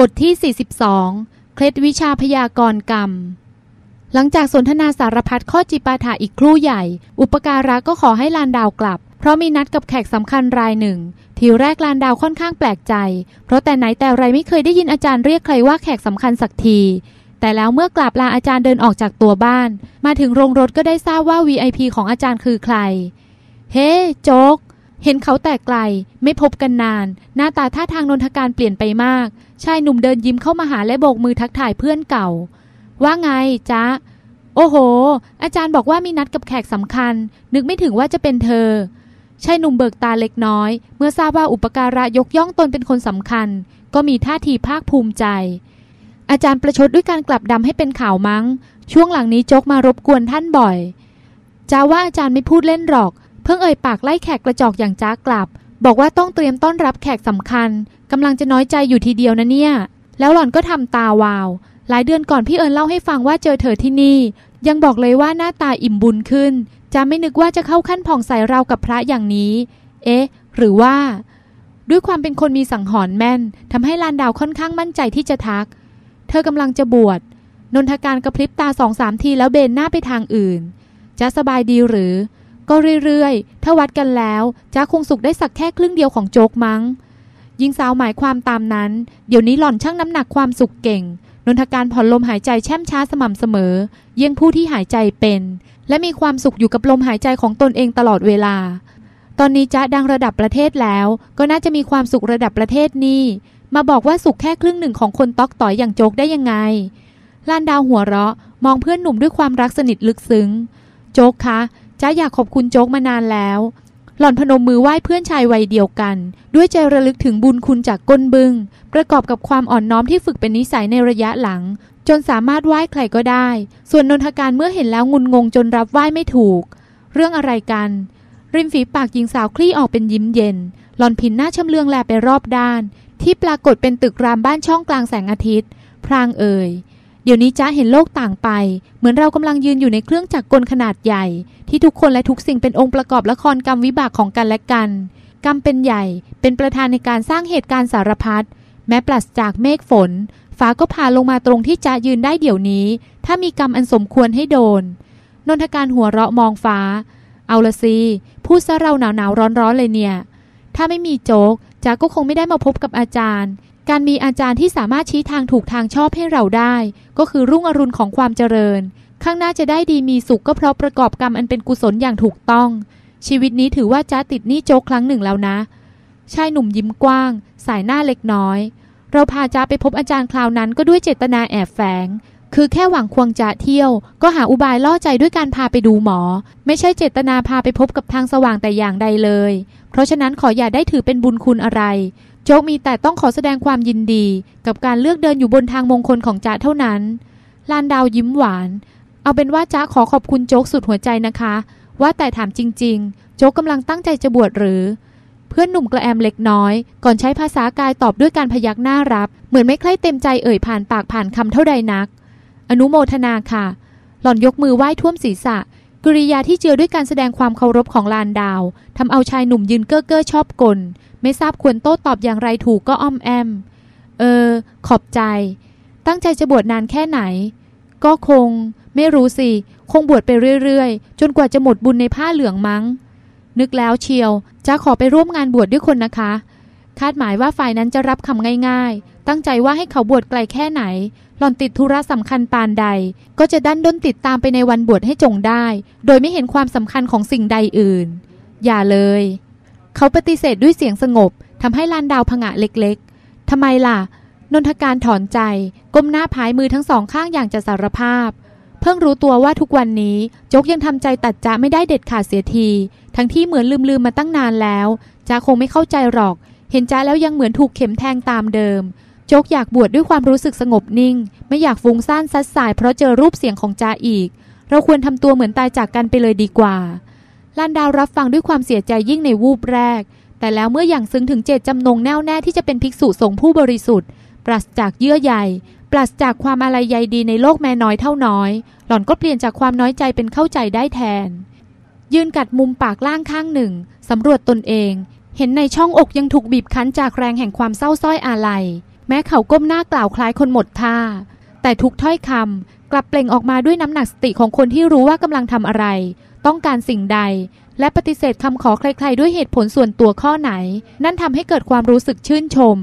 บทที่ 42 เคล็ดวิชาพยากรณ์กรรม หลังจากสนทนาสารพัดข้อจิปาถะอีกครู่ใหญ่ อุปการะก็ขอให้ลานดาวกลับ เพราะมีนัดกับแขกสำคัญรายหนึ่ง ทีแรกลานดาวค่อนข้างแปลกใจ เพราะแต่ไหนแต่ไรไม่เคยได้ยินอาจารย์เรียกใครว่าแขกสำคัญสักที แต่แล้วเมื่อกลับลาอาจารย์เดินออกจากตัวบ้าน มาถึงโรงรถก็ได้ทราบว่า VIP ของอาจารย์คือใคร เฮ้โจ๊ก เห็นเขาแต่ไกล ไม่พบกันนาน หน้าตาท่าทางนนทการเปลี่ยนไปมาก ชายหนุ่มเดินยิ้มเข้ามาหาและโบกมือทักทายเพื่อนเก่า ว่าไงจ๊ะ โอ้โห อาจารย์บอกว่ามีนัดกับแขกสำคัญ นึกไม่ถึงว่าจะเป็นเธอ ชายหนุ่มเบิกตาเล็กน้อย เมื่อทราบว่าอุปการะยกย่องตนเป็นคนสำคัญ ก็มีท่าทีภาคภูมิใจ อาจารย์ประชดด้วยการกลับดำให้เป็นข่าวมั้ง ช่วงหลังนี้จกมารบกวนท่านบ่อยจ้าว่าอาจารย์ไม่พูดเล่นหรอก เพิ่งเอ่ยปากไล่แขกกระจอกอย่างจ้ากลับ บอกว่าต้องเตรียมต้อนรับแขกสำคัญกำลังจะน้อยใจอยู่ทีเดียวนะเนี่ย แล้วหล่อนก็ทำตาวาว หลายเดือนก่อนพี่เอิญเล่าให้ฟังว่าเจอเธอที่นี่ ยังบอกเลยว่าหน้าตาอิ่มบุญขึ้น จะไม่นึกว่าจะเข้าขั้นผ่องใสเรากับพระอย่างนี้ เอ๊ะ หรือว่า ด้วยความเป็นคนมีสังหรณ์แม่นทำให้ลานดาวค่อนข้างมั่นใจที่จะทัก เธอกำลังจะบวชนนทการกระพริบตาสองสามทีแล้วเบนหน้าไปทางอื่น จะสบายดีหรือ ก็เรื่อยๆ ถ้าวัดกันแล้วจะคงสุขได้สักแค่ครึ่งเดียวของโจกมั้งยิงสาวหมายความตามนั้น เดี๋ยวนี้หล่อนช่างน้ำหนักความสุขเก่ง นนทการผ่อนลมหายใจแช่มช้าสม่ำเสมอ เยี่ยงผู้ที่หายใจเป็น และมีความสุขอยู่กับลมหายใจของตนเองตลอดเวลา ตอนนี้จ๊ะดังระดับประเทศแล้ว ก็น่าจะมีความสุขระดับประเทศนี่มาบอกว่าสุขแค่ครึ่งหนึ่งของคนตอกต่อยอย่างโจกได้ยังไงลานดาวหัวเราะมองเพื่อนหนุ่มด้วยความรักสนิทลึกซึ้ง โจกคะ จ้าอยากขอบคุณโจ๊กมานานแล้ว หล่อนพนมมือไหว้เพื่อนชายวัยเดียวกัน ด้วยใจระลึกถึงบุญคุณจากก้นบึง้งประกอบกับความอ่อนน้อมที่ฝึกเป็นนิสัยในระยะหลัง จนสามารถไหว้ใครก็ได้ ส่วนนนทการเมื่อเห็นแล้วงุนงงจนรับไหว้ไม่ถูก เรื่องอะไรกัน ริมฝีปากหญิงสาวคลี่ออกเป็นยิ้มเย็น หล่อนผินหน้าชำเลืองแลไปรอบด้าน ที่ปรากฏเป็นตึกรามบ้านช่องกลางแสงอาทิตย์ พรางเอ่ย เดี๋ยวนี้จ้าเห็นโลกต่างไป เหมือนเรากำลังยืนอยู่ในเครื่องจักรกลขนาดใหญ่ ที่ทุกคนและทุกสิ่งเป็นองค์ประกอบละครกรรมวิบากของกันและกัน กรรมเป็นใหญ่ เป็นประธานในการสร้างเหตุการณ์สารพัดแม้ปราศจากเมฆฝนฟ้าก็พาลงมาตรงที่จ้ายืนได้เดี๋ยวนี้ ถ้ามีกรรมอันสมควรให้โดน นนทการหัวเราะมองฟ้า เอาละสิพูดซะเราหนาวหนาวร้อนร้อนเลยเนี่ย ถ้าไม่มีโจ๊กจ้าก็คงไม่ได้มาพบกับอาจารย์ การมีอาจารย์ที่สามารถชี้ทางถูกทางชอบให้เราได้ ก็คือรุ่งอรุณของความเจริญ ข้างหน้าจะได้ดีมีสุขก็เพราะประกอบกรรมอันเป็นกุศลอย่างถูกต้อง ชีวิตนี้ถือว่าจ้าติดหนี้โจกครั้งหนึ่งแล้วนะ ชายหนุ่มยิ้มกว้าง สายหน้าเล็กน้อย เราพาจ้าไปพบอาจารย์คราวนั้นก็ด้วยเจตนาแอบแฝงคือแค่หวังควงจ้าเที่ยว ก็หาอุบายล่อใจด้วยการพาไปดูหมอ ไม่ใช่เจตนาพาไปพบกับทางสว่างแต่อย่างใดเลย เพราะฉะนั้นขออย่าได้ถือเป็นบุญคุณอะไร โจ๊กมีแต่ต้องขอแสดงความยินดีกับการเลือกเดินอยู่บนทางมงคลของจ๊ะเท่านั้น ลานดาวยิ้มหวาน เอาเป็นว่าจ๊ะขอขอบคุณโจ๊กสุดหัวใจนะคะ ว่าแต่ถามจริง ๆ โจ๊กกำลังตั้งใจจะบวชหรือ เพื่อนหนุ่มกระแอมเล็กน้อย ก่อนใช้ภาษากายตอบด้วยการพยักหน้ารับ เหมือนไม่ใคร่เต็มใจเอ่ยผ่านปากผ่านคำเท่าใดนัก อนุโมทนาค่ะ หล่อนยกมือไหว้ท่วมศีรษะกริยาที่เจือด้วยการแสดงความเคารพของลานดาวทำเอาชายหนุ่มยืนเก้อเก้อชอบกล ไม่ทราบควรโต้ตอบอย่างไรถูกก็อ้อมแอม เออ ขอบใจ ตั้งใจจะบวชนานแค่ไหน ก็คง ไม่รู้สิ คงบวชไปเรื่อยๆ จนกว่าจะหมดบุญในผ้าเหลืองมั้ง นึกแล้วเชียว จะขอไปร่วมงานบวชดด้วยคนนะคะ คาดหมายว่าฝ่ายนั้นจะรับคำง่าย ๆ ตั้งใจว่าให้เขาบวชไกลแค่ไหน หล่อนติดธุระสำคัญปานใด ก็จะดันด้นติดตามไปในวันบวชให้จงได้ โดยไม่เห็นความสำคัญของสิ่งใดอื่น อย่าเลย เขาปฏิเสธด้วยเสียงสงบทำให้ลานดาวผงะเล็กๆทำไมล่ะ นนทการถอนใจ ก้มหน้าพายมือทั้งสองข้างอย่างจะสารภาพ เพิ่งรู้ตัวว่าทุกวันนี้จกยังทำใจตัดจ้าไม่ได้เด็ดขาดเสียที ทั้งที่เหมือนลืมๆมาตั้งนานแล้วจ้าคงไม่เข้าใจหรอก เห็นจ้าแล้วยังเหมือนถูกเข็มแทงตามเดิมจกอยากบวชดด้วยความรู้สึกสงบนิ่ง ไม่อยากฟุ้งซ่านซัดสายเพราะเจอรูปเสียงของจ้าอีก เราควรทำตัวเหมือนตายจากกันไปเลยดีกว่า ลานดาวรับฟังด้วยความเสียใจยิ่งในวูบแรก แต่แล้วเมื่ออย่างซึ้งถึงเจตจำนงแน่วแน่ที่จะเป็นภิกษุสงฆ์ผู้บริสุทธิ์ ปราศจากเยื่อใยปราศจากความอะไรใยดีในโลกแม่น้อยเท่าน้อย หล่อนก็เปลี่ยนจากความน้อยใจเป็นเข้าใจได้แทน ยืนกัดมุมปากล่างข้างหนึ่งสำรวจตนเอง เห็นในช่องอกยังถูกบีบคั้นจากแรงแห่งความเศร้าส้อยอาลัย แม้เขาก้มหน้ากล่าวคล้ายคนหมดท่า แต่ทุกถ้อยคำกลับเปล่งออกมาด้วยน้ำหนักสติของคนที่รู้ว่ากำลังทำอะไร ต้องการสิ่งใด และปฏิเสธคำขอใครๆ ด้วยเหตุผลส่วนตัวข้อไหน นั่นทำให้เกิดความรู้สึกชื่นชม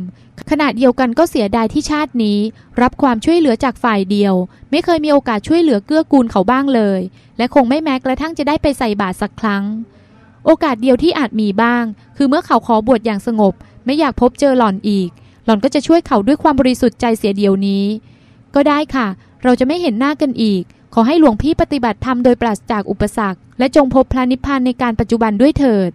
ขณะเดียวกันก็เสียดายที่ชาตินี้ รับความช่วยเหลือจากฝ่ายเดียว ไม่เคยมีโอกาสช่วยเหลือเกื้อกูลเขาบ้างเลย และคงไม่แม้กระทั่งจะได้ไปใส่บาตรสักครั้ง โอกาสเดียวที่อาจมีบ้าง คือเมื่อเขาขอบวชอย่างสงบ ไม่อยากพบเจอหล่อนอีก หล่อนก็จะช่วยเขาด้วยความบริสุทธิ์ใจเสียเดียวนี้ ก็ได้ค่ะ เราจะไม่เห็นหน้ากันอีก ขอให้หลวงพี่ปฏิบัติธรรมโดยปราศจากอุปสรรค และจงพบพระนิพพานในการปัจจุบันด้วยเถิด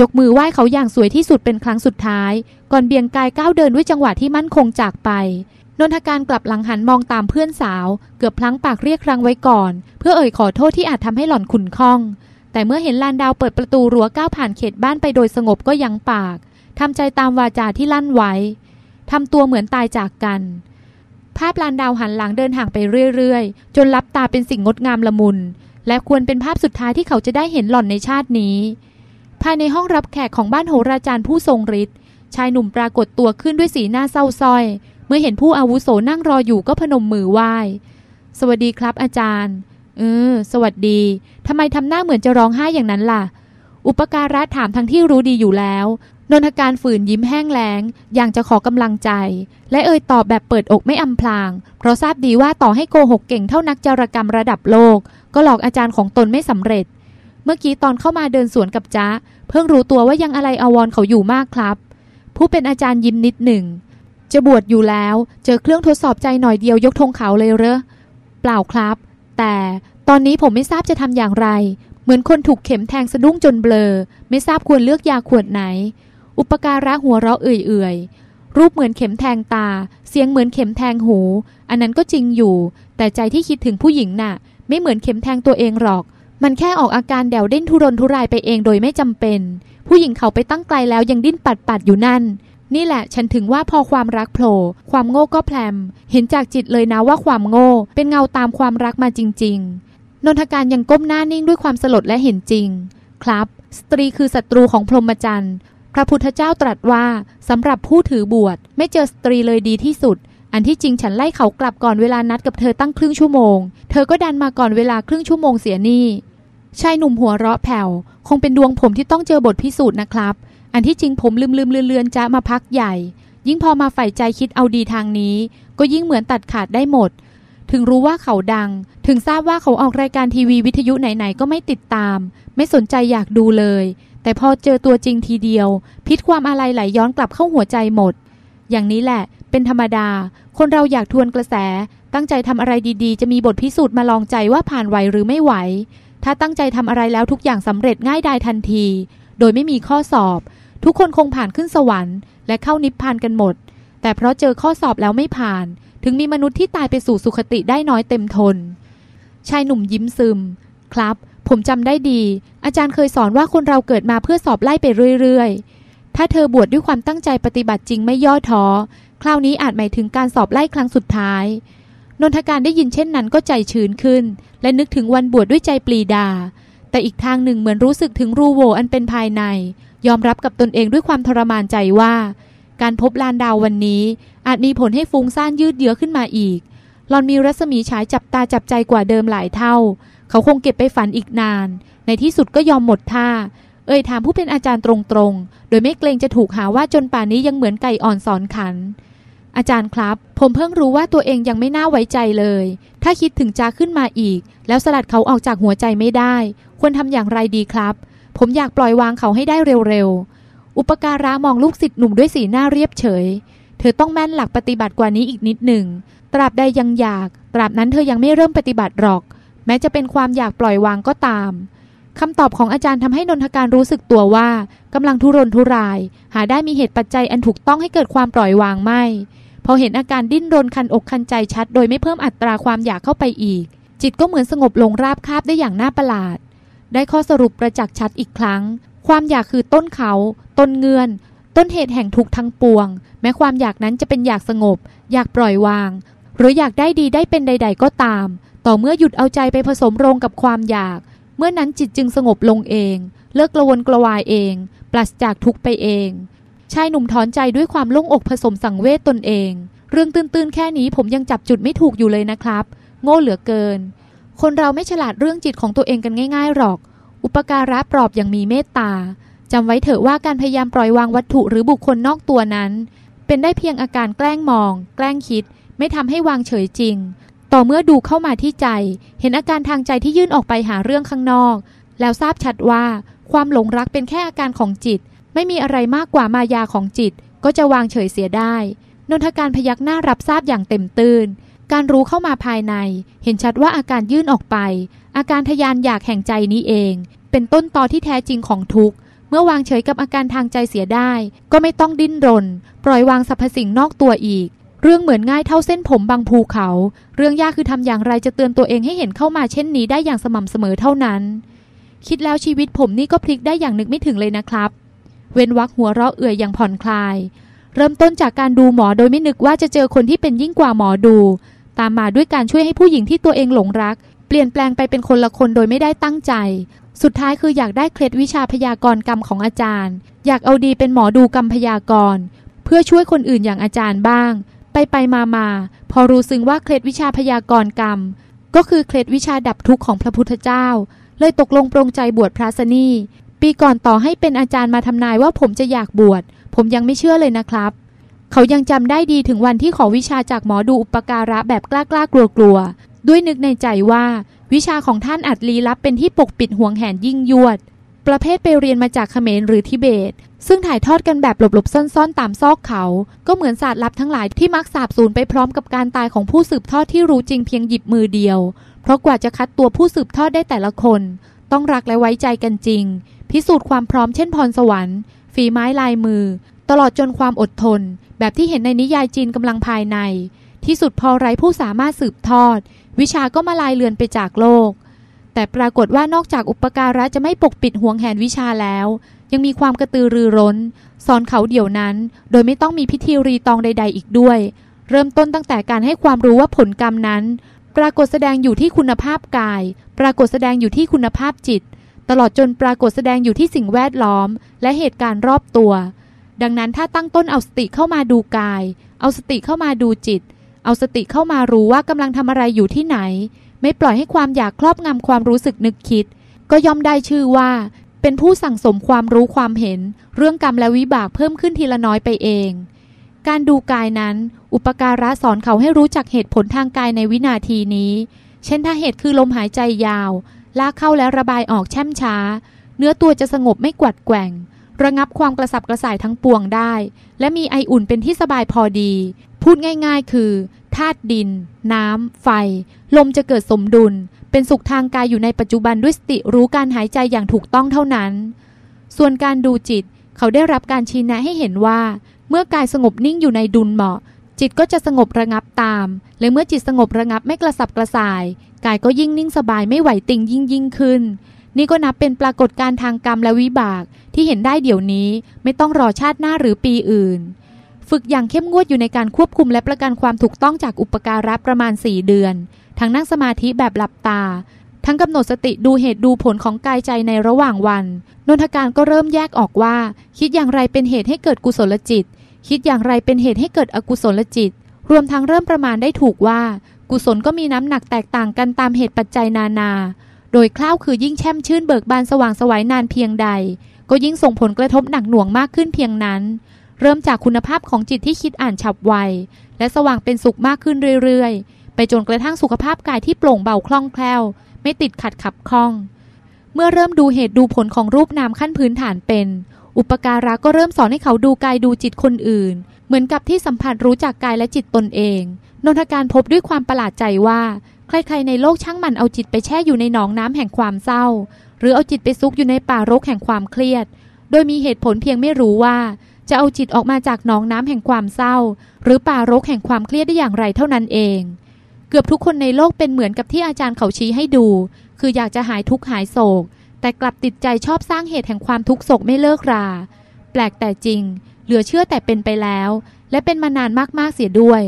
ยกมือไหว้เขาอย่างสวยที่สุดเป็นครั้งสุดท้าย ก่อนเบี่ยงกายก้าวเดินด้วยจังหวะที่มั่นคงจากไป นนทการกลับหลังหันมองตามเพื่อนสาว เกือบพลั้งปากเรียกครั้งไว้ก่อน เพื่อเอ่ยขอโทษที่อาจทำให้หล่อนขุนข้อง แต่เมื่อเห็นลานดาวเปิดประตูรั้วก้าวผ่านเขตบ้านไปโดยสงบก็ยังปากทำใจตามวาจาที่ลั่นไว้ทำตัวเหมือนตายจากกัน ภาพลานดาวหันหลังเดินห่างไปเรื่อยๆ จนลับตาเป็นสิ่งงดงามละมุน และควรเป็นภาพสุดท้ายที่เขาจะได้เห็นหล่อนในชาตินี้ ภายในห้องรับแขกของบ้านโหราจารย์ผู้ทรงฤทธิ์ชายหนุ่มปรากฏตัวขึ้นด้วยสีหน้าเศร้าส้อย เมื่อเห็นผู้อาวุโสนั่งรออยู่ก็พนมมือไหว้ สวัสดีครับอาจารย์เออสวัสดีทำไมทำหน้าเหมือนจะร้องไห้อย่างนั้นล่ะ อุปการะถามทั้งที่รู้ดีอยู่แล้ว นนทการฝืนยิ้มแห้งแล้ง อย่างจะขอกำลังใจ และเอ่ยตอบแบบเปิดอกไม่อำพลาง เพราะทราบดีว่าต่อให้โกหกเก่งเท่านักจารกรรมระดับโลก ก็หลอกอาจารย์ของตนไม่สำเร็จ เมื่อกี้ตอนเข้ามาเดินสวนกับจ๊ะเพิ่งรู้ตัวว่ายังอะไรอวรเขาอยู่มากครับ ผู้เป็นอาจารย์ยิ้มนิดหนึ่ง จะบวชอยู่แล้ว เจอเครื่องทดสอบใจหน่อยเดียวยกธงเขาเลยเหรอเปล่าครับ แต่ตอนนี้ผมไม่ทราบจะทำอย่างไร เหมือนคนถูกเข็มแทงสะดุ้งจนเบลอ ไม่ทราบควรเลือกยาขวดไหน อุปการะหัวเราะเอื่อยๆ รูปเหมือนเข็มแทงตา เสียงเหมือนเข็มแทงหู อันนั้นก็จริงอยู่ แต่ใจที่คิดถึงผู้หญิงน่ะ ไม่เหมือนเข็มแทงตัวเองหรอก มันแค่ออกอาการแดวดิ้นทุรนทุรายไปเองโดยไม่จำเป็น ผู้หญิงเขาไปตั้งไกลแล้วยังดิ้นปัดปัดๆอยู่นั่น นี่แหละฉันถึงว่าพอความรักโผล่ความโง่ก็แพลมเห็นจากจิตเลยนะว่าความโง่ เป็นเงาตามความรักมาจริง ๆ นนทการยังก้มหน้านิ่งด้วยความสลดและเห็นจริง ครับ สตรีคือศัตรูของพรหมจรรย์ พระพุทธเจ้าตรัสว่าสำหรับผู้ถือบวชไม่เจอสตรีเลยดีที่สุด อันที่จริงฉันไล่เขากลับก่อนเวลานัดกับเธอตั้งครึ่งชั่วโมง เธอก็ดันมาก่อนเวลาครึ่งชั่วโมงเสียนี่ชายหนุ่มหัวเราะแผ่ว คงเป็นดวงผมที่ต้องเจอบทพิสูจน์นะครับ อันที่จริงผมลืมลืมเลือนเลือนๆจะมาพักใหญ่ ยิ่งพอมาใฝ่ใจคิดเอาดีทางนี้ ก็ยิ่งเหมือนตัดขาดได้หมด ถึงรู้ว่าเขาดัง ถึงทราบว่าเขาออกรายการทีวีวิทยุไหนๆก็ไม่ติดตาม ไม่สนใจอยากดูเลย แต่พอเจอตัวจริงทีเดียว พิษความอาลัยไหลย้อนกลับเข้าหัวใจหมด อย่างนี้แหละ เป็นธรรมดา คนเราอยากทวนกระแส ตั้งใจทำอะไรดีๆ จะมีบทพิสูจน์มาลองใจว่าผ่านไหวหรือไม่ไหว ถ้าตั้งใจทำอะไรแล้วทุกอย่างสำเร็จง่ายดายทันที โดยไม่มีข้อสอบ ทุกคนคงผ่านขึ้นสวรรค์ และเข้านิพพานกันหมด แต่เพราะเจอข้อสอบแล้วไม่ผ่าน ถึงมีมนุษย์ที่ตายไปสู่สุคติได้น้อยเต็มทนชายหนุ่มยิ้มซึม ครับ ผมจำได้ดี อาจารย์เคยสอนว่าคนเราเกิดมาเพื่อสอบไล่ไปเรื่อยๆ ถ้าเธอบวชดด้วยความตั้งใจปฏิบัติจริงไม่ย่อท้อ คราวนี้อาจหมายถึงการสอบไล่ครั้งสุดท้าย นนทการได้ยินเช่นนั้นก็ใจชื้นขึ้น และนึกถึงวันบวชดด้วยใจปรีดา แต่อีกทางหนึ่งเหมือนรู้สึกถึงรูโวอันเป็นภายใน ยอมรับกับตนเองด้วยความทรมานใจว่า การพบลานดาววันนี้ อาจมีผลให้ฟุ้งซ่านยืดเยื้อขึ้นมาอีก หลอนมีรัศมีฉายจับตาจับใจกว่าเดิมหลายเท่า เขาคงเก็บไปฝันอีกนาน ในที่สุดก็ยอมหมดท่า เอ่ยถามผู้เป็นอาจารย์ตรงๆ โดยไม่เกรงจะถูกหาว่าจนป่านนี้ยังเหมือนไก่อ่อนสอนขัน อาจารย์ครับ ผมเพิ่งรู้ว่าตัวเองยังไม่น่าไว้ใจเลย ถ้าคิดถึงจาขึ้นมาอีก แล้วสลัดเขาออกจากหัวใจไม่ได้ ควรทำอย่างไรดีครับ ผมอยากปล่อยวางเขาให้ได้เร็วๆ อุปการะมองลูกศิษย์หนุ่มด้วยสีหน้าเรียบเฉย เธอต้องแม่นหลักปฏิบัติกว่านี้อีกนิดหนึ่ง ตราบใดยังอยาก ตราบนั้นเธอยังไม่เริ่มปฏิบัติหรอก แม้จะเป็นความอยากปล่อยวางก็ตามคำตอบของอาจารย์ทำให้นนทการรู้สึกตัวว่ากำลังทุรนทุราย หาได้มีเหตุปัจจัยอันถูกต้องให้เกิดความปล่อยวางไม่ พอเห็นอาการดิ้นรนคันอกคันใจชัด โดยไม่เพิ่มอัตราความอยากเข้าไปอีก จิตก็เหมือนสงบลงราบคาบได้อย่างน่าประหลาด ได้ข้อสรุปประจักษ์ชัดอีกครั้ง ความอยากคือต้นเขา ต้นเงื่อนต้นเหตุแห่งทุกข์ทั้งปวง แม้ความอยากนั้นจะเป็นอยากสงบ อยากปล่อยวาง หรืออยากได้ดีได้เป็นใด ๆ ก็ตาม ต่อเมื่อหยุดเอาใจไปผสมโรงกับความอยาก เมื่อนั้นจิตจึงสงบลงเอง เลิกกระวนกระวายเอง ปราศจากทุกไปเอง ชายหนุ่มถอนใจด้วยความโล่งอกผสมสังเวชตนเอง เรื่องตื้นๆแค่นี้ผมยังจับจุดไม่ถูกอยู่เลยนะครับ โง่เหลือเกิน คนเราไม่ฉลาดเรื่องจิตของตัวเองกันง่าย ๆหรอก อุปการะปลอบอย่างมีเมตตาจำไว้เถอะว่าการพยายามปล่อยวางวัตถุหรือบุคคลนอกตัวนั้น เป็นได้เพียงอาการแกล้งมอง แกล้งคิด ไม่ทำให้วางเฉยจริง ต่อเมื่อดูเข้ามาที่ใจ เห็นอาการทางใจที่ยื่นออกไปหาเรื่องข้างนอก แล้วทราบชัดว่า ความหลงรักเป็นแค่อาการของจิต ไม่มีอะไรมากกว่ามายาของจิต ก็จะวางเฉยเสียได้ นนทการพยักหน้ารับทราบอย่างเต็มตื่นการรู้เข้ามาภายใน เห็นชัดว่าอาการยื่นออกไป อาการทยานอยากแห่งใจนี้เอง เป็นต้นตอที่แท้จริงของทุกข์เมื่อวางเฉยกับอาการทางใจเสียได้ ก็ไม่ต้องดิ้นรน ปล่อยวางสรรพสิ่งนอกตัวอีก เรื่องเหมือนง่ายเท่าเส้นผมบางภูเขา เรื่องยากคือทำอย่างไรจะเตือนตัวเองให้เห็นเข้ามาเช่นนี้ได้อย่างสม่ำเสมอเท่านั้น คิดแล้วชีวิตผมนี่ก็พลิกได้อย่างนึกไม่ถึงเลยนะครับ เว้นวักหัวเราะเอื่อยอย่างผ่อนคลาย เริ่มต้นจากการดูหมอโดยไม่นึกว่าจะเจอคนที่เป็นยิ่งกว่าหมอดู ตามมาด้วยการช่วยให้ผู้หญิงที่ตัวเองหลงรัก เปลี่ยนแปลงไปเป็นคนละคนโดยไม่ได้ตั้งใจ สุดท้ายคืออยากได้เคล็ดวิชาพยากรณ์กรรมของอาจารย์ อยากเอาดีเป็นหมอดูกรรมพยากรณ์เพื่อช่วยคนอื่นอย่างอาจารย์บ้าง ไปไปมามาพอรู้ซึ้งว่าเคล็ดวิชาพยากรณ์กรรม ก็คือเคล็ดวิชาดับทุกข์ของพระพุทธเจ้า เลยตกลงปรงใจบวชพระสนีปีก่อนต่อให้เป็นอาจารย์มาทำนายว่าผมจะอยากบวช ผมยังไม่เชื่อเลยนะครับ เขายังจำได้ดีถึงวันที่ขอวิชาจากหมอดูอุปการะแบบกล้ากล้ากลัวกลัวด้วยนึกในใจว่า วิชาของท่านอัดลี้ลับเป็นที่ปกปิดห่วงแหนยิ่งยวด ประเภทไปเรียนมาจากเขมรหรือทิเบต ซึ่งถ่ายทอดกันแบบหลบๆซ่อนๆตามซอกเขา ก็เหมือนศาสตร์ลับทั้งหลายที่มักสาบสูญไปพร้อมกับการตายของผู้สืบทอดที่รู้จริงเพียงหยิบมือเดียว เพราะกว่าจะคัดตัวผู้สืบทอดได้แต่ละคน ต้องรักและไว้ใจกันจริง พิสูจน์ความพร้อมเช่นพรสวรรค์ ฝีไม้ลายมือ ตลอดจนความอดทน แบบที่เห็นในนิยายจีนกำลังภายใน ที่สุดพอไร้ผู้สามารถสืบทอด วิชาก็มาลายเลือนไปจากโลก แต่ปรากฏว่านอกจากอุปการะจะไม่ปกปิดห่วงแหนวิชาแล้ว ยังมีความกระตือรือร้น สอนเขาเดี๋ยวนั้น โดยไม่ต้องมีพิธีรีตองใด ๆ อีกด้วย เริ่มต้นตั้งแต่การให้ความรู้ว่าผลกรรมนั้น ปรากฏแสดงอยู่ที่คุณภาพกาย ปรากฏแสดงอยู่ที่คุณภาพจิต ตลอดจนปรากฏแสดงอยู่ที่สิ่งแวดล้อม และเหตุการณ์รอบตัว ดังนั้นถ้าตั้งต้นเอาสติเข้ามาดูกาย เอาสติเข้ามาดูจิต เอาสติเข้ามารู้ว่ากำลังทำอะไรอยู่ที่ไหน ไม่ปล่อยให้ความอยากครอบงำความรู้สึกนึกคิด ก็ย่อมได้ชื่อว่า เป็นผู้สั่งสมความรู้ความเห็น เรื่องกรรมและวิบากเพิ่มขึ้นทีละน้อยไปเอง การดูกายนั้น อุปการะสอนเขาให้รู้จักเหตุผลทางกายในวินาทีนี้ เช่นถ้าเหตุคือลมหายใจยาว ลากเข้าและระบายออกแช่มช้า เนื้อตัวจะสงบไม่กวัดแกว่งระงับความกระสับกระส่ายทั้งปวงได้ และมีไออุ่นเป็นที่สบายพอดี พูดง่าย ๆ คือ ธาตุดิน น้ำ ไฟ ลมจะเกิดสมดุล เป็นสุขทางกายอยู่ในปัจจุบันด้วยสติรู้การหายใจอย่างถูกต้องเท่านั้น ส่วนการดูจิตเขาได้รับการชี้แนะให้เห็นว่า เมื่อกายสงบนิ่งอยู่ในดุลเหมาะ จิตก็จะสงบระงับตาม และเมื่อจิตสงบระงับไม่กระสับกระส่าย กายก็ยิ่งนิ่งสบายไม่ไหวติงยิ่งยิ่งขึ้น นี่ก็นับเป็นปรากฏการณ์ทางกรรมและวิบากที่เห็นได้เดี๋ยวนี้ไม่ต้องรอชาติหน้าหรือปีอื่น ฝึกอย่างเข้มงวดอยู่ในการควบคุมและประกันความถูกต้องจากอุปการะประมาณ 4 เดือน ทั้งนั่งสมาธิแบบหลับตา ทั้งกำหนดสติดูเหตุดูผลของกายใจในระหว่างวัน นนทการก็เริ่มแยกออกว่า คิดอย่างไรเป็นเหตุให้เกิดกุศลจิต คิดอย่างไรเป็นเหตุให้เกิดอกุศลจิต รวมทั้งเริ่มประมาณได้ถูกว่า กุศลก็มีน้ำหนักแตกต่างกันตามเหตุปัจจัยนานา โดยคล้าวคือยิ่งแช่มชื่นเบิกบานสว่างสวัยนานเพียงใด ก็ยิ่งส่งผลกระทบหนักหน่วงมากขึ้นเพียงนั้น เริ่มจากคุณภาพของจิตที่คิดอ่านฉับไว และสว่างเป็นสุขมากขึ้นเรื่อยๆ ไปจนกระทั่งสุขภาพกายที่โปร่งเบาคล่องแคล่ว ไม่ติดขัดขับข้อง เมื่อเริ่มดูเหตุดูผลของรูปนามขั้นพื้นฐานเป็น อุปการะก็เริ่มสอนให้เขาดูกายดูจิตคนอื่น เหมือนกับที่สัมผัสรู้จักกายและจิตตนเอง นนทการพบด้วยความประหลาดใจว่า ใครๆในโลกช่างมันเอาจิตไปแช่อยู่ในหนองน้ำแห่งความเศร้า หรือเอาจิตไปซุกอยู่ในป่ารกแห่งความเครียด โดยมีเหตุผลเพียงไม่รู้ว่า จะเอาจิตออกมาจากหนองน้ำแห่งความเศร้า หรือป่ารกแห่งความเครียดได้อย่างไรเท่านั้นเอง เกือบทุกคนในโลกเป็นเหมือนกับที่อาจารย์เขาชี้ให้ดู คืออยากจะหายทุกข์หายโศก แต่กลับติดใจชอบสร้างเหตุแห่งความทุกข์โศกไม่เลิกรา แปลกแต่จริง เหลือเชื่อแต่เป็นไปแล้ว และเป็นมานานมากๆเสียด้วย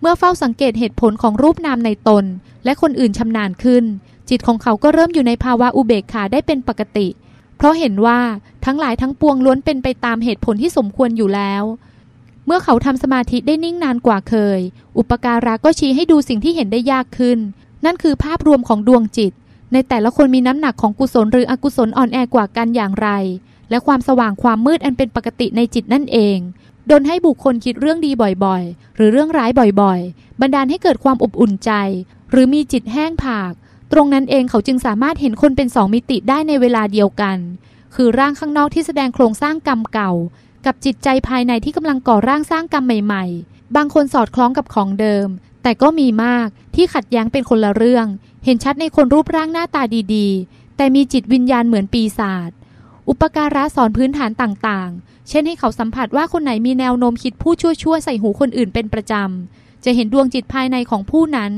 เมื่อเฝ้าสังเกตเหตุผลของรูปนามในตน และคนอื่นชำนาญขึ้น จิตของเขาก็เริ่มอยู่ในภาวะอุเบกขาได้เป็นปกติเเพราะเห็นว่าทั้งหลายทั้งปวงล้วนเป็นไปตามเหตุผลที่สมควรอยู่แล้ว เมื่อเขาทำสมาธิได้นิ่งนานกว่าเคย อุปการะก็ชี้ให้ดูสิ่งที่เห็นได้ยากขึ้น นั่นคือภาพรวมของดวงจิต ในแต่ละคนมีน้ำหนักของกุศลหรืออกุศลอ่อนแอกว่ากันอย่างไร และความสว่างความมืดอันเป็นปกติในจิตนั่นเองดนให้บุคคลคิดเรื่องดีบ่อยๆ หรือเรื่องร้ายบ่อยๆ บันดาลให้เกิดความอบอุ่นใจ หรือมีจิตแห้งผาก ตรงนั้นเองเขาจึงสามารถเห็นคนเป็นสองมิติได้ในเวลาเดียวกัน คือร่างข้างนอกที่แสดงโครงสร้างกรรมเก่า กับจิตใจภายในที่กำลังก่อร่างสร้างกรรมใหม่ ๆ บางคนสอดคล้องกับของเดิม แต่ก็มีมากที่ขัดแย้งเป็นคนละเรื่อง เห็นชัดในคนรูปร่างหน้าตาดีๆ แต่มีจิตวิญญาณเหมือนปีศาจอุปการะสอนพื้นฐานต่างๆ เช่นให้เขาสัมผัสว่าคนไหนมีแนวโน้มคิดพูดชั่วๆ ใส่หูคนอื่นเป็นประจำ จะเห็นดวงจิตภายในของผู้นั้น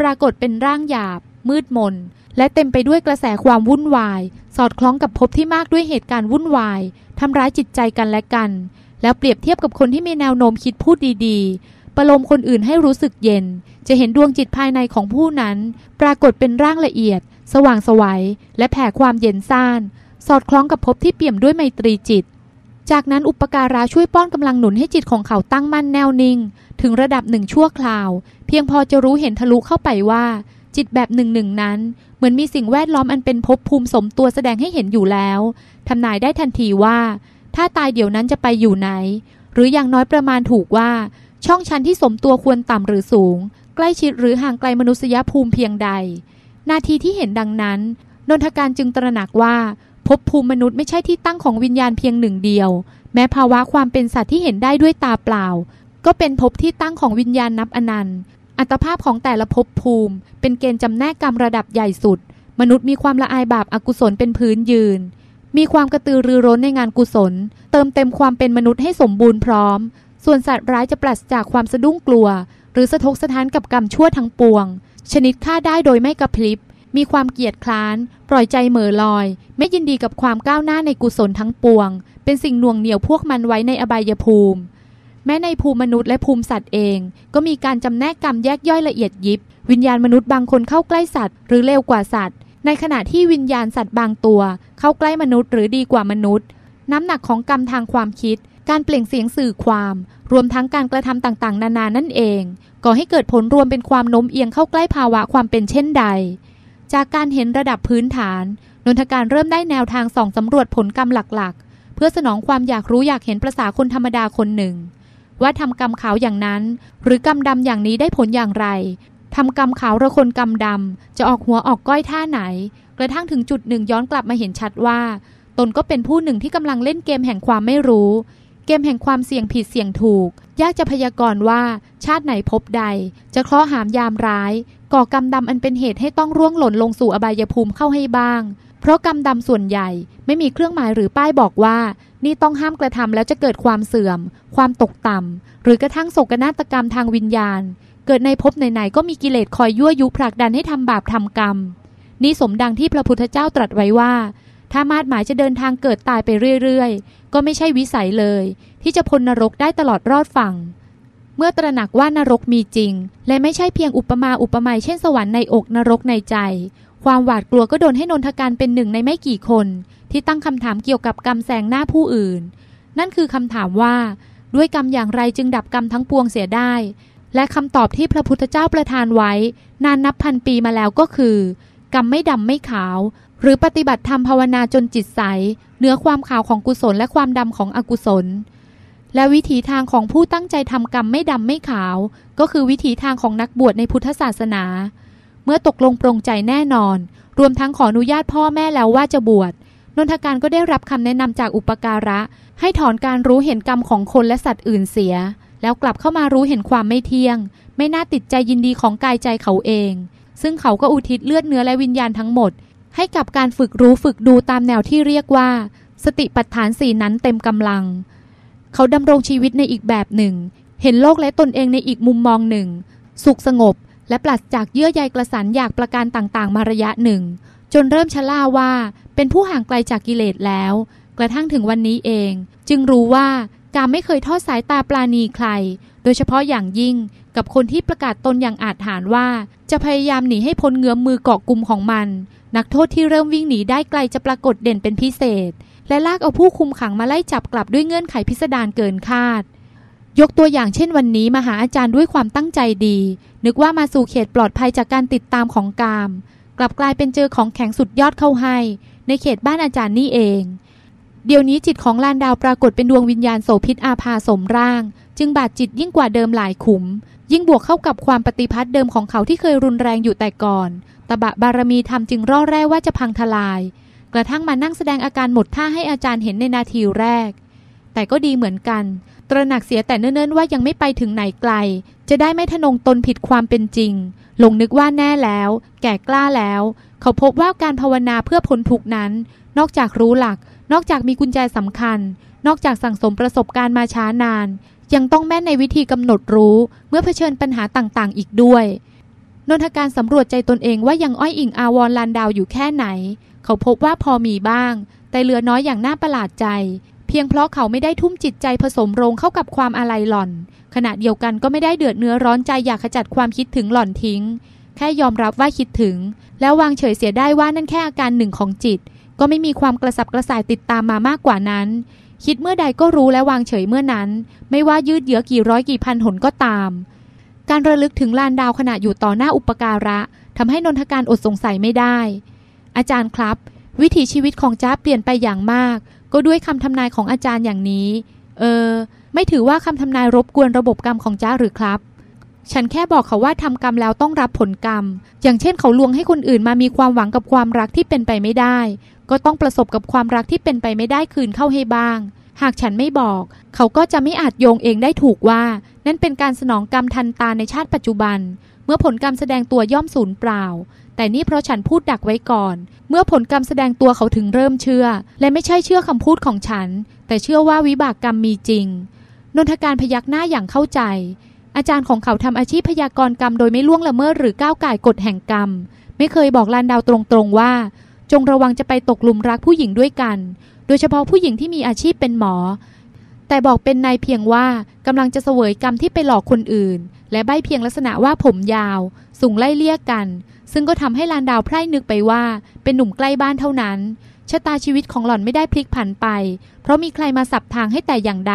ปรากฏเป็นร่างหยาบ มืดมน และเต็มไปด้วยกระแสความวุ่นวาย สอดคล้องกับภพที่มากด้วยเหตุการณ์วุ่นวายทำร้ายจิตใจกันและกัน แล้วเปรียบเทียบกับคนที่มีแนวโน้มคิดพูดดีๆ ประโลมคนอื่นให้รู้สึกเย็น จะเห็นดวงจิตภายในของผู้นั้น ปรากฏเป็นร่างละเอียด สว่างสวัย และแผ่ความเย็นซ่าน สอดคล้องกับภพที่เปี่ยมด้วยไมตรีจิตจากนั้นอุปการะช่วยป้อนกำลังหนุนให้จิตของเขาตั้งมั่นแน่วนิ่ง ถึงระดับหนึ่งชั่วคราว เพียงพอจะรู้เห็นทะลุเข้าไปว่า จิตแบบหนึ่งหนึ่งนั้น เหมือนมีสิ่งแวดล้อมอันเป็นภพภูมิสมตัวแสดงให้เห็นอยู่แล้วทำนายได้ทันทีว่า ถ้าตายเดี๋ยวนั้นจะไปอยู่ไหน หรืออย่างน้อยประมาณถูกว่า ช่องชั้นที่สมตัวควรต่ำหรือสูง ใกล้ชิดหรือห่างไกลมนุษยภูมิเพียงใด นาทีที่เห็นดังนั้น นนทการจึงตระหนักว่าภพภูมิมนุษย์ไม่ใช่ที่ตั้งของวิญญาณเพียงหนึ่งเดียว แม้ภาวะความเป็นสัตว์ที่เห็นได้ด้วยตาเปล่า ก็เป็นภพที่ตั้งของวิญญาณนับอนันต์ อัตภาพของแต่ละภพภูมิ เป็นเกณฑ์จำแนกกรรมระดับใหญ่สุด มนุษย์มีความละอายบาปอากุศลเป็นพื้นยืน มีความกระตือรือร้นในงานกุศล เติมเต็มความเป็นมนุษย์ให้สมบูรณ์พร้อม ส่วนสัตว์ร้ายจะปราศจากความสะดุ้งกลัว หรือสะทกสะท้านกับกรรมชั่วทั้งปวง ชนิดฆ่าได้โดยไม่กระพริบ มีความเกียดคร้าน ปล่อยใจเหม่อลอย ไม่ยินดีกับความก้าวหน้าในกุศลทั้งปวง เป็นสิ่งน่วงเหนียวพวกมันไว้ในอบายภูมิ แม้ในภูมิมนุษย์และภูมิสัตว์เอง ก็มีการจำแนกกรรมแยกย่อยละเอียดยิบ วิญญาณมนุษย์บางคนเข้าใกล้สัตว์ หรือเร็วกว่าสัตว์ ในขณะที่วิญญาณสัตว์บางตัว เข้าใกล้มนุษย์หรือดีกว่ามนุษย์ น้ำหนักของกรรมทางความคิด การเปล่งเสียงสื่อความ รวมทั้งการกระทำต่างๆ นานานั่นเองก่อให้เกิดผลรวมเป็นความโน้มเอียงเข้าใกล้ภาวะความเป็นเช่นใด จากการเห็นระดับพื้นฐานนนทการเริ่มได้แนวทางส่องสำรวจผลกรรมหลักๆ เพื่อสนองความอยากรู้อยากเห็นประสาคนธรรมดาคนหนึ่ง ว่าทำกรรมขาวอย่างนั้น หรือกรรมดำอย่างนี้ได้ผลอย่างไรทำกรรมขาวระคนกรรมดำจะออกหัวออกก้อยท่าไหน กระทั่งถึงจุดหนึ่งย้อนกลับมาเห็นชัดว่า ตนก็เป็นผู้หนึ่งที่กำลังเล่นเกมแห่งความไม่รู้ เกมแห่งความเสี่ยงผิดเสี่ยงถูก ยากจะพยากรณ์ว่า ชาติไหนพบใด จะเคราะหามยามร้าย ก่อกรรมดำอันเป็นเหตุให้ต้องร่วงหล่นลงสู่อบายภูมิเข้าให้บ้าง เพราะกรรมดำส่วนใหญ่ไม่มีเครื่องหมายหรือป้ายบอกว่า นี่ต้องห้ามกระทำแล้วจะเกิดความเสื่อม ความตกต่ำหรือกระทั่งโศกนาฏกรรมทางวิญญาณ เกิดในภพไหนๆก็มีกิเลสคอยยั่วยุผลักดันให้ทำบาปทำกรรม นี่สมดังที่พระพุทธเจ้าตรัสไว้ว่า ถ้ามาดหมายจะเดินทางเกิดตายไปเรื่อยๆ ก็ไม่ใช่วิสัยเลย ที่จะพ้นนรกได้ตลอดรอดฝั่ง เมื่อตระหนักว่านรกมีจริง และไม่ใช่เพียงอุปมาอุปไมยเช่นสวรรค์ในอกนรกในใจ ความหวาดกลัวก็โดนให้นนทการเป็นหนึ่งในไม่กี่คน ที่ตั้งคำถามเกี่ยวกับกรรมแสงหน้าผู้อื่น นั่นคือคำถามว่า ด้วยกรรมอย่างไรจึงดับกรรมทั้งปวงเสียได้ และคำตอบที่พระพุทธเจ้าประทานไว้ นานนับพันปีมาแล้วก็คือ กรรมไม่ดำไม่ขาว หรือปฏิบัติธรรมภาวนาจนจิตใสเหนือความขาวของกุศลและความดำของอกุศล และวิถีทางของผู้ตั้งใจทำกรรมไม่ดำไม่ขาว ก็คือวิถีทางของนักบวชในพุทธศาสนา เมื่อตกลงปรงใจแน่นอน รวมทั้งขออนุญาตพ่อแม่แล้วว่าจะบวชนนทการก็ได้รับคำแนะนำจากอุปการะ ให้ถอนการรู้เห็นกรรมของคนและสัตว์อื่นเสีย แล้วกลับเข้ามารู้เห็นความไม่เที่ยง ไม่น่าติดใจยินดีของกายใจเขาเอง ซึ่งเขาก็อุทิศเลือดเนื้อและวิญญาณทั้งหมด ให้กับการฝึกรู้ฝึกดูตามแนวที่เรียกว่า สติปัฏฐานสี่นั้นเต็มกำลัง เขาดำรงชีวิตในอีกแบบหนึ่ง เห็นโลกและตนเองในอีกมุมมองหนึ่ง สุขสงบ และปราศจากเยื่อใยกระสันอยากประการต่างๆ มาระยะหนึ่ง จนเริ่มชะล่าว่าเป็นผู้ห่างไกลจากกิเลสแล้ว กระทั่งถึงวันนี้เอง จึงรู้ว่าการไม่เคยทอดสายตาปลาณีใคร โดยเฉพาะอย่างยิ่งกับคนที่ประกาศตนอย่างอาจหารว่า จะพยายามหนีให้พ้นเงื้อมมือเกาะกลุ่มของมัน นักโทษที่เริ่มวิ่งหนีได้ไกลจะปรากฏเด่นเป็นพิเศษ และลากเอาผู้คุมขังมาไล่จับกลับด้วยเงื่อนไขพิสดารเกินคาด ยกตัวอย่างเช่นวันนี้มาหาอาจารย์ด้วยความตั้งใจดี นึกว่ามาสู่เขตปลอดภัยจากการติดตามของกาม กลับกลายเป็นเจอของแข็งสุดยอดเข้าให้ ในเขตบ้านอาจารย์นี่เอง เดี๋ยวนี้จิตของลานดาวปรากฏเป็นดวงวิญญาณโสพิษอาภาสมร่าง จึงบาดจิตยิ่งกว่าเดิมหลายขุม ยิ่งบวกเข้ากับความปฏิพัทธ์เดิมของเขาที่เคยรุนแรงอยู่แต่ก่อนตบะบารมีทำจึงร่อแร่ว่าจะพังทลาย กระทั่งมานั่งแสดงอาการหมดท่าให้อาจารย์เห็นในนาทีแรก แต่ก็ดีเหมือนกัน ตระหนักเสียแต่เนิ่นๆว่ายังไม่ไปถึงไหนไกล จะได้ไม่ทนงตนผิดความเป็นจริง ลงนึกว่าแน่แล้ว แก่กล้าแล้ว เขาพบว่าการภาวนาเพื่อพ้นทุกนั้น นอกจากรู้หลัก นอกจากมีกุญแจสำคัญ นอกจากสั่งสมประสบการณ์มาช้านาน ยังต้องแม่นในวิธีกำหนดรู้ เมื่อเผชิญปัญหาต่างๆ อีกด้วยนนทการสำรวจใจตนเองว่ายังอ้อยอิงอาวรลานดาวอยู่แค่ไหน เขาพบว่าพอมีบ้าง แต่เหลือน้อยอย่างน่าประหลาดใจ เพียงเพราะเขาไม่ได้ทุ่มจิตใจผสมโรงเข้ากับความอาลัยหล่อน ขณะเดียวกันก็ไม่ได้เดือดเนื้อร้อนใจอยากขจัดความคิดถึงหล่อนทิ้ง แค่ยอมรับว่าคิดถึง แล้ววางเฉยเสียได้ว่านั่นแค่อาการหนึ่งของจิต ก็ไม่มีความกระสับกระส่ายติดตามมามากกว่านั้น คิดเมื่อใดก็รู้และวางเฉยเมื่อนั้น ไม่ว่ายืดเยื้อกี่ร้อยกี่พันหนก็ตาม การระลึกถึงลานดาวขณะอยู่ต่อหน้าอุปการะทำให้นนทการอดสงสัยไม่ได้ อาจารย์ครับ วิถีชีวิตของจ้าเปลี่ยนไปอย่างมาก ก็ด้วยคำทำนายของอาจารย์อย่างนี้ เออ ไม่ถือว่าคำทำนายรบกวนระบบกรรมของจ้าหรือครับ ฉันแค่บอกเขาว่าทำกรรมแล้วต้องรับผลกรรม อย่างเช่นเขาลวงให้คนอื่นมามีความหวังกับความรักที่เป็นไปไม่ได้ ก็ต้องประสบกับความรักที่เป็นไปไม่ได้คืนเข้าให้บ้าง หากฉันไม่บอก เขาก็จะไม่อาจโยงเองได้ถูกว่า นั่นเป็นการสนองกรรมทันตาในชาติปัจจุบัน เมื่อผลกรรมแสดงตัวย่อมสูญเปล่า แต่นี่เพราะฉันพูดดักไว้ก่อน เมื่อผลกรรมแสดงตัวเขาถึงเริ่มเชื่อ และไม่ใช่เชื่อคำพูดของฉัน แต่เชื่อว่าวิบากกรรมมีจริง นนทการพยักหน้าอย่างเข้าใจ อาจารย์ของเขาทำอาชีพพยากรณ์กรรมโดยไม่ล่วงละเมิดหรือก้าวไก่กฎแห่งกรรม ไม่เคยบอกลานดาวตรงๆว่า จงระวังจะไปตกหลุมรักผู้หญิงด้วยกัน โดยเฉพาะผู้หญิงที่มีอาชีพเป็นหมอ แต่บอกเป็นนายเพียงว่ากำลังจะเสวยกรรมที่ไปหลอกคนอื่น และใบเพียงลักษณะว่าผมยาว สูงไล่เลี่ยกัน ซึ่งก็ทำให้ลานดาวไพร่นึกไปว่า เป็นหนุ่มใกล้บ้านเท่านั้น ชะตาชีวิตของหล่อนไม่ได้พลิกผันไป เพราะมีใครมาสับทางให้แต่อย่างใด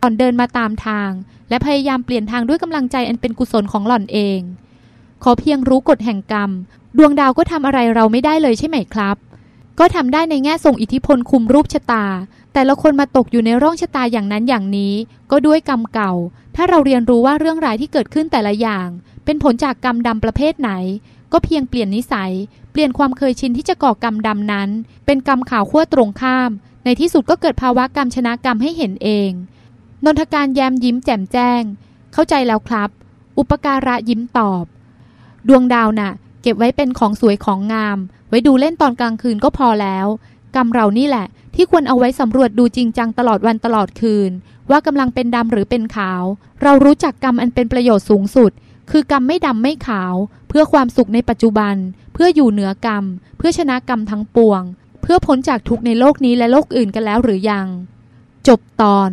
หล่อนเดินมาตามทาง และพยายามเปลี่ยนทางด้วยกำลังใจอันเป็นกุศลของหล่อนเอง ขอเพียงรู้กฎแห่งกรรม ดวงดาวก็ทำอะไรเราไม่ได้เลยใช่ไหมครับ ก็ทำได้ในแง่ส่งอิทธิพลคุมรูปชะตา แต่ละคนมาตกอยู่ในร่องชะตาอย่างนั้นอย่างนี้ ก็ด้วยกรรมเก่า ถ้าเราเรียนรู้ว่าเรื่องรายที่เกิดขึ้นแต่ละอย่าง เป็นผลจากกรรมดำประเภทไหน ก็เพียงเปลี่ยนนิสัย เปลี่ยนความเคยชินที่จะก่อกรรมดำนั้น เป็นกรรมขาวขั้วตรงข้าม ในที่สุดก็เกิดภาวะกรรมชนะกรรมให้เห็นเอง นนทการแย้มยิ้มแจ่มแจ้ง เข้าใจแล้วครับ อุปการะยิ้มตอบ ดวงดาวน่ะ เก็บไว้เป็นของสวยของงาม ไว้ดูเล่นตอนกลางคืนก็พอแล้ว กรรมเรานี่แหละ ที่ควรเอาไว้สำรวจดูจริงจังตลอดวันตลอดคืน ว่ากำลังเป็นดำหรือเป็นขาว เรารู้จักกรรมอันเป็นประโยชน์สูงสุด คือกรรมไม่ดำไม่ขาว เพื่อความสุขในปัจจุบัน เพื่ออยู่เหนือกรรม เพื่อชนะกรรมทั้งปวง เพื่อพ้นจากทุกในโลกนี้และโลกอื่นกันแล้วหรือยัง จบตอน